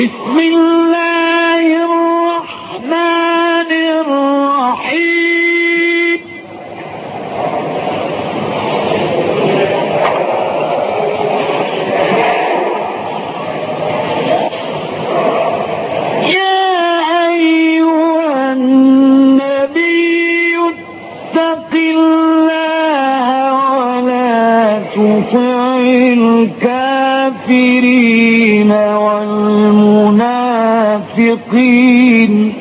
بسم الله الرحمن الرحيم. يا أيها النبي اتق الله ولا تطع الكافرين. والمنافقين.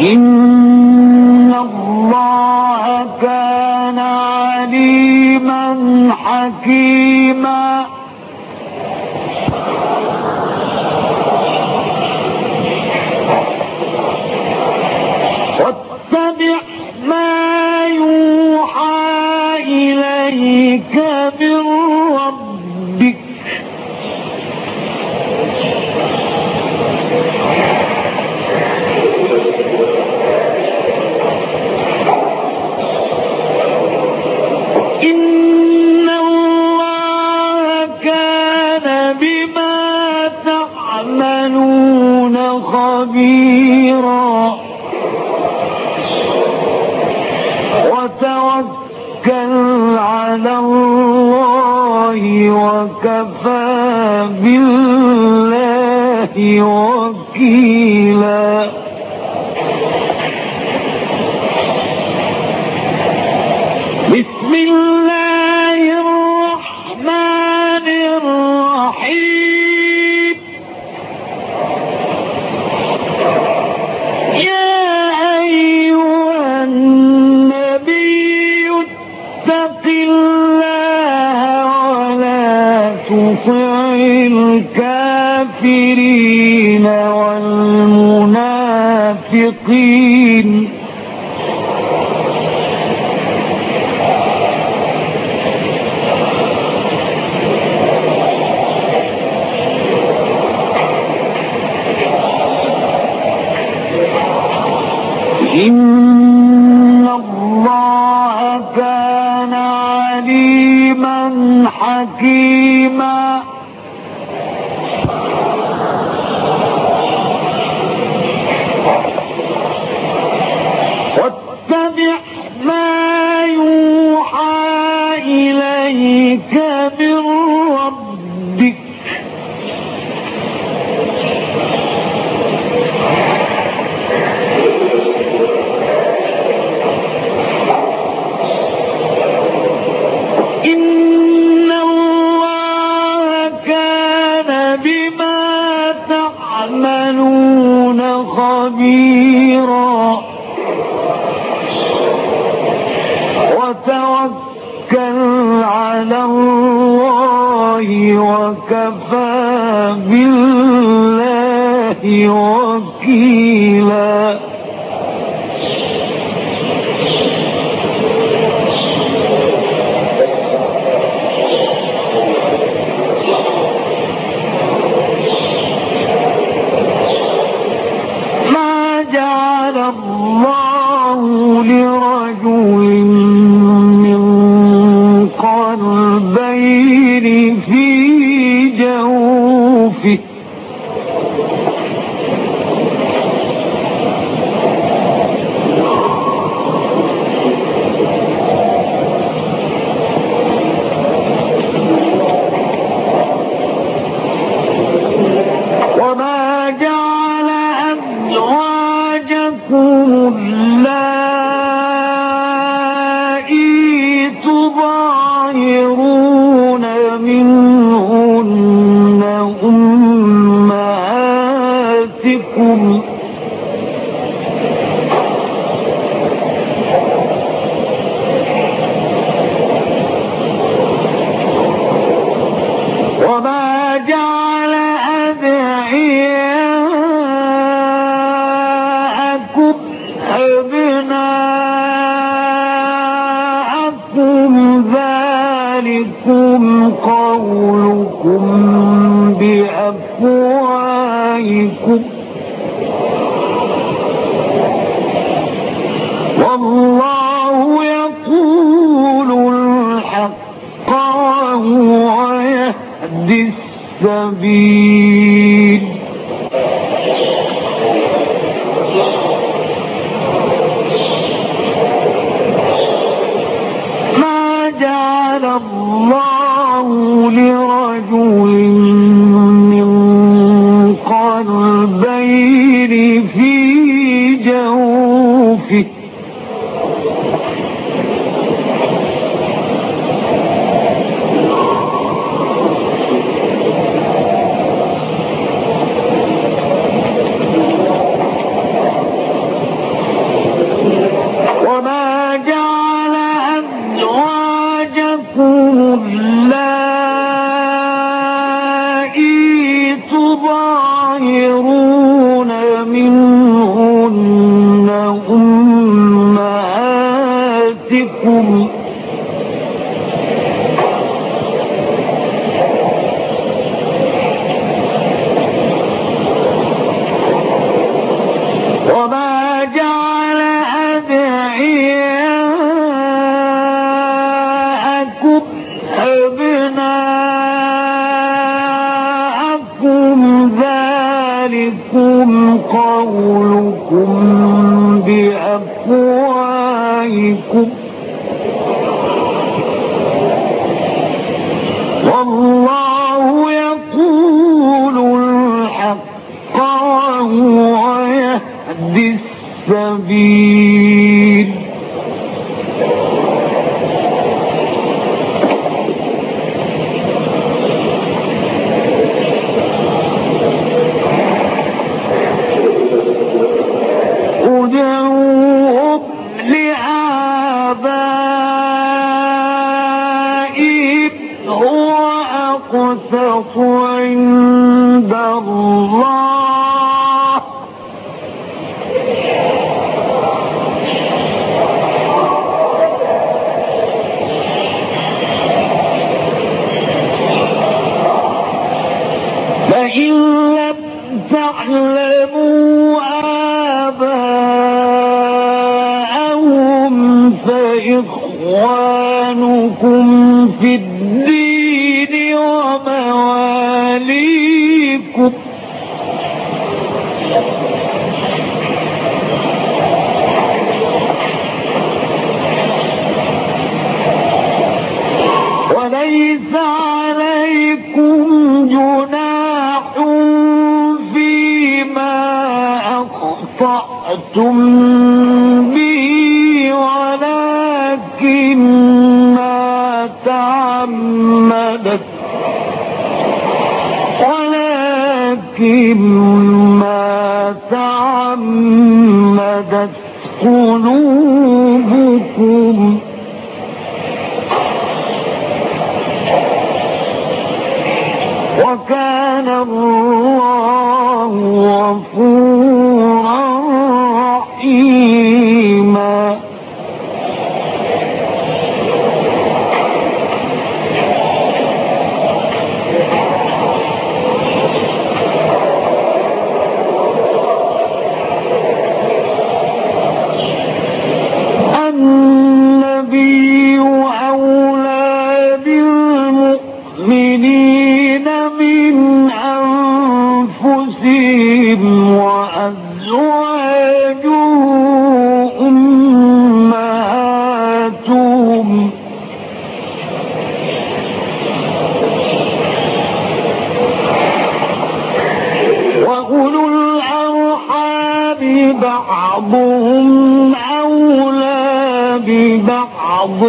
إن الله كان عليما حكيما. واتبع ما يوحى إليك من وكيلا بسم الله الرحمن الرحيم. يا أيها النبي اتق الله ولا تطع الكافرين. والمنافقين إن الله كان عليما حكيما. إليك وكيلا ما جعل الله لرجل من قلبين في جوفه ذلكم قولكم بأفواهكم. والله يقول الحق وهو يهدي السبيل. أقسط عند الله. فإن لم تعلموا آباءهم فإخوانكم في الدين أخطأتم به ولكن ما تعمدت ولكن ما تعمدت قلوبكم وكان الله بعضهم أولى ببعض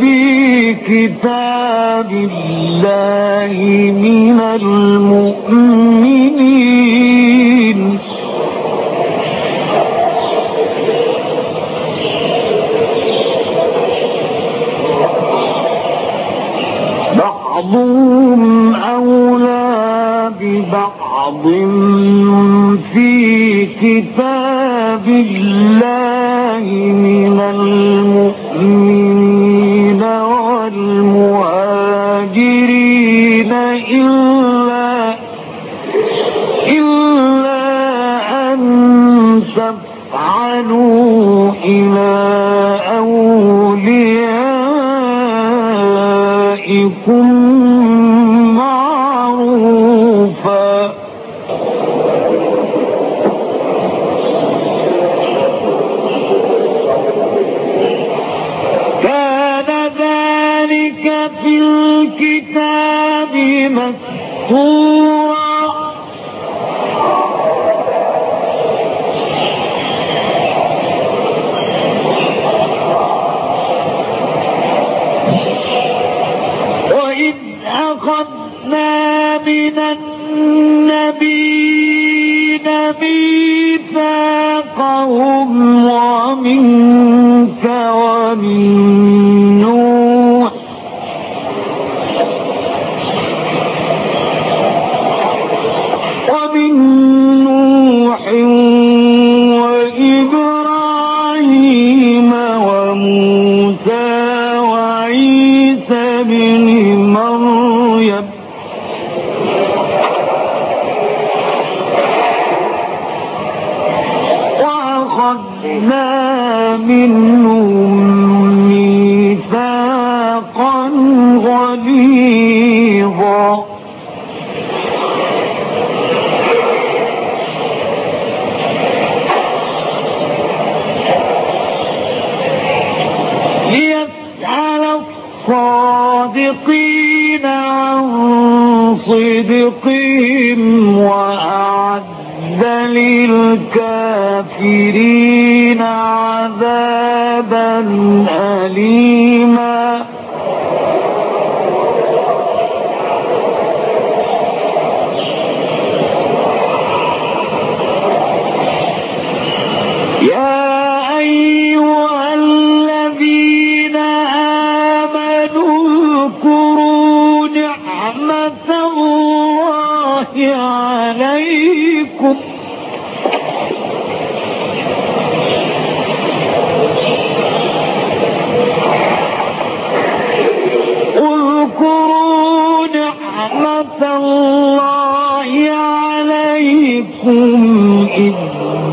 في كتاب الله من المؤمنين. بعضهم أولى ببعض في كتاب الله من المؤمنين والمهاجرين إلا مؤمنا صدقهم وأعد للكافرين عذابا عليكم إذ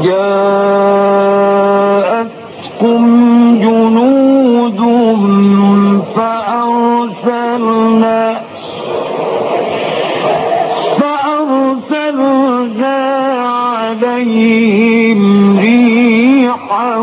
جاءتكم جنود فأرسلنا فأرسلنا عليهم ريحا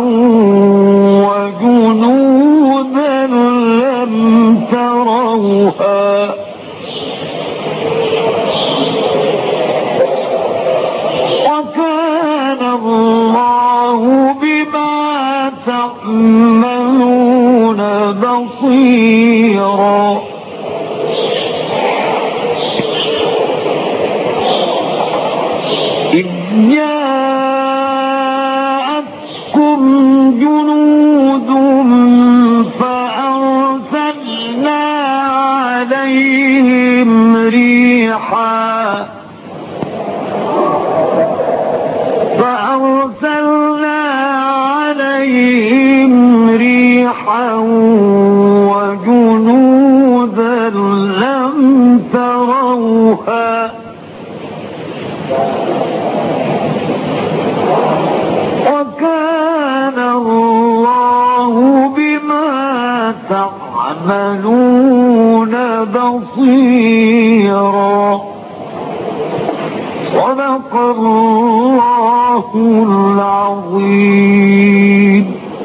جاءتكم جنود فأرسلنا عليهم ريحا وجنودا لم تروها